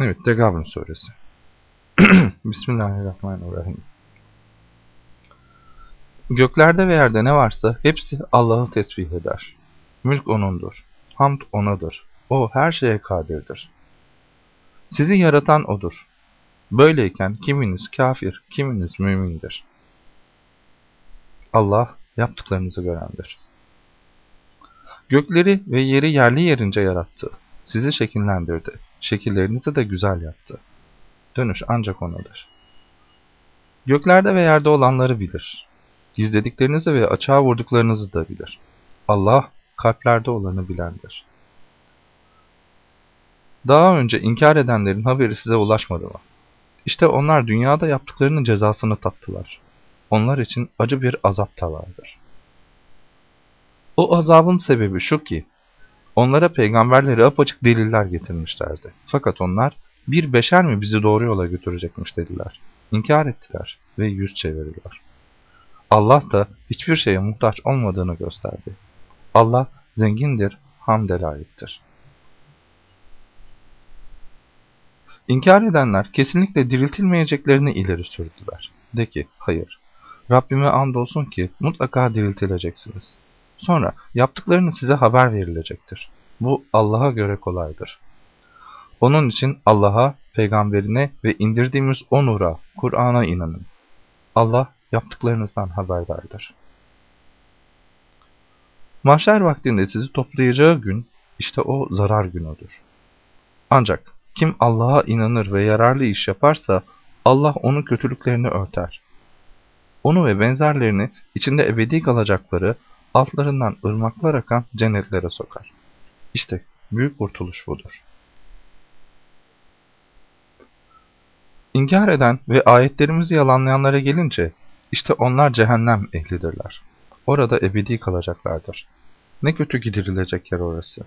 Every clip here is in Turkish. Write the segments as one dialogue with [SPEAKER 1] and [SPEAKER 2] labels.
[SPEAKER 1] Evet, Tegabun suresi. Bismillahirrahmanirrahim. Göklerde ve yerde ne varsa hepsi Allah'ı tesbih eder. Mülk O'nundur. Hamd O'nadır. O her şeye kadirdir. Sizi yaratan O'dur. Böyleyken kiminiz kafir, kiminiz mümindir. Allah yaptıklarınızı görendir. Gökleri ve yeri yerli yerince yarattı. Sizi şekillendirdi. Şekillerinizi de güzel yaptı. Dönüş ancak O'nadır. Göklerde ve yerde olanları bilir. Gizlediklerinizi ve açığa vurduklarınızı da bilir. Allah kalplerde olanı bilendir. Daha önce inkar edenlerin haberi size ulaşmadı mı? İşte onlar dünyada yaptıklarının cezasını tattılar. Onlar için acı bir azap da vardır. O azabın sebebi şu ki, onlara peygamberleri apaçık deliller getirmişlerdi. Fakat onlar, bir beşer mi bizi doğru yola götürecekmiş dediler. İnkar ettiler ve yüz çevirdiler. Allah da hiçbir şeye muhtaç olmadığını gösterdi. Allah zengindir, hamdel layıktır. İnkar edenler kesinlikle diriltilmeyeceklerini ileri sürdüler. De ki, hayır, Rabbime andolsun ki mutlaka diriltileceksiniz. Sonra yaptıklarını size haber verilecektir. Bu Allah'a göre kolaydır. Onun için Allah'a, peygamberine ve indirdiğimiz o nura, Kur'an'a inanın. Allah yaptıklarınızdan haberdardır. Mahşer vaktinde sizi toplayacağı gün, işte o zarar günüdür. Ancak kim Allah'a inanır ve yararlı iş yaparsa, Allah onun kötülüklerini örter. Onu ve benzerlerini içinde ebedi kalacakları, altlarından ırmaklar akan cennetlere sokar. İşte büyük kurtuluş budur. İnkar eden ve ayetlerimizi yalanlayanlara gelince, işte onlar cehennem ehlidirler. Orada ebedi kalacaklardır. Ne kötü gidirilecek yer orası.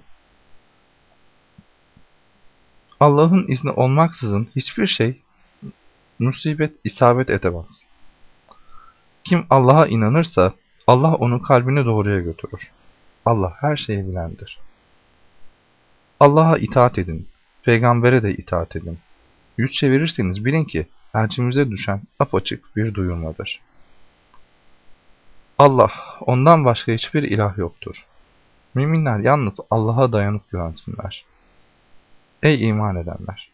[SPEAKER 1] Allah'ın izni olmaksızın hiçbir şey musibet isabet edemez. Kim Allah'a inanırsa Allah onun kalbini doğruya götürür. Allah her şeyi bilendir. Allah'a itaat edin, peygambere de itaat edin. Yüz çevirirseniz bilin ki elçimize düşen apaçık bir duyurmadır. Allah, ondan başka hiçbir ilah yoktur. Müminler yalnız Allah'a dayanıp güvensinler. Ey iman edenler!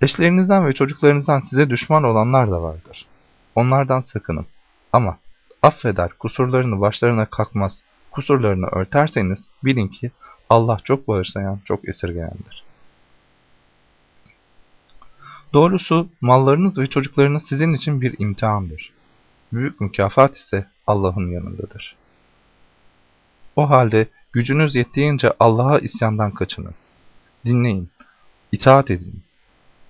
[SPEAKER 1] Eşlerinizden ve çocuklarınızdan size düşman olanlar da vardır. Onlardan sakının. Ama affeder, kusurlarını başlarına kalkmaz, kusurlarını örterseniz bilin ki Allah çok bağışlayan, çok esirgeyendir. Doğrusu mallarınız ve çocuklarınız sizin için bir imtihandır. Büyük mükafat ise Allah'ın yanındadır. O halde gücünüz yettiğince Allah'a isyandan kaçının. Dinleyin, itaat edin.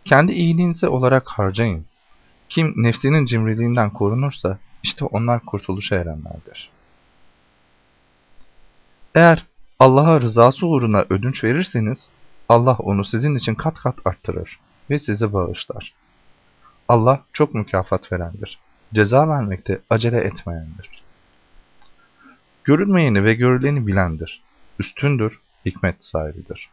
[SPEAKER 1] Kendi iyiliğinize olarak harcayın. Kim nefsinin cimriliğinden korunursa işte onlar kurtuluşa erenlerdir. Eğer Allah'a rızası uğruna ödünç verirseniz Allah onu sizin için kat kat arttırır ve sizi bağışlar. Allah çok mükafat verendir. Ceza vermekte acele etmeyendir. Görünmeyeni ve görüleni bilendir. Üstündür, hikmet sahibidir.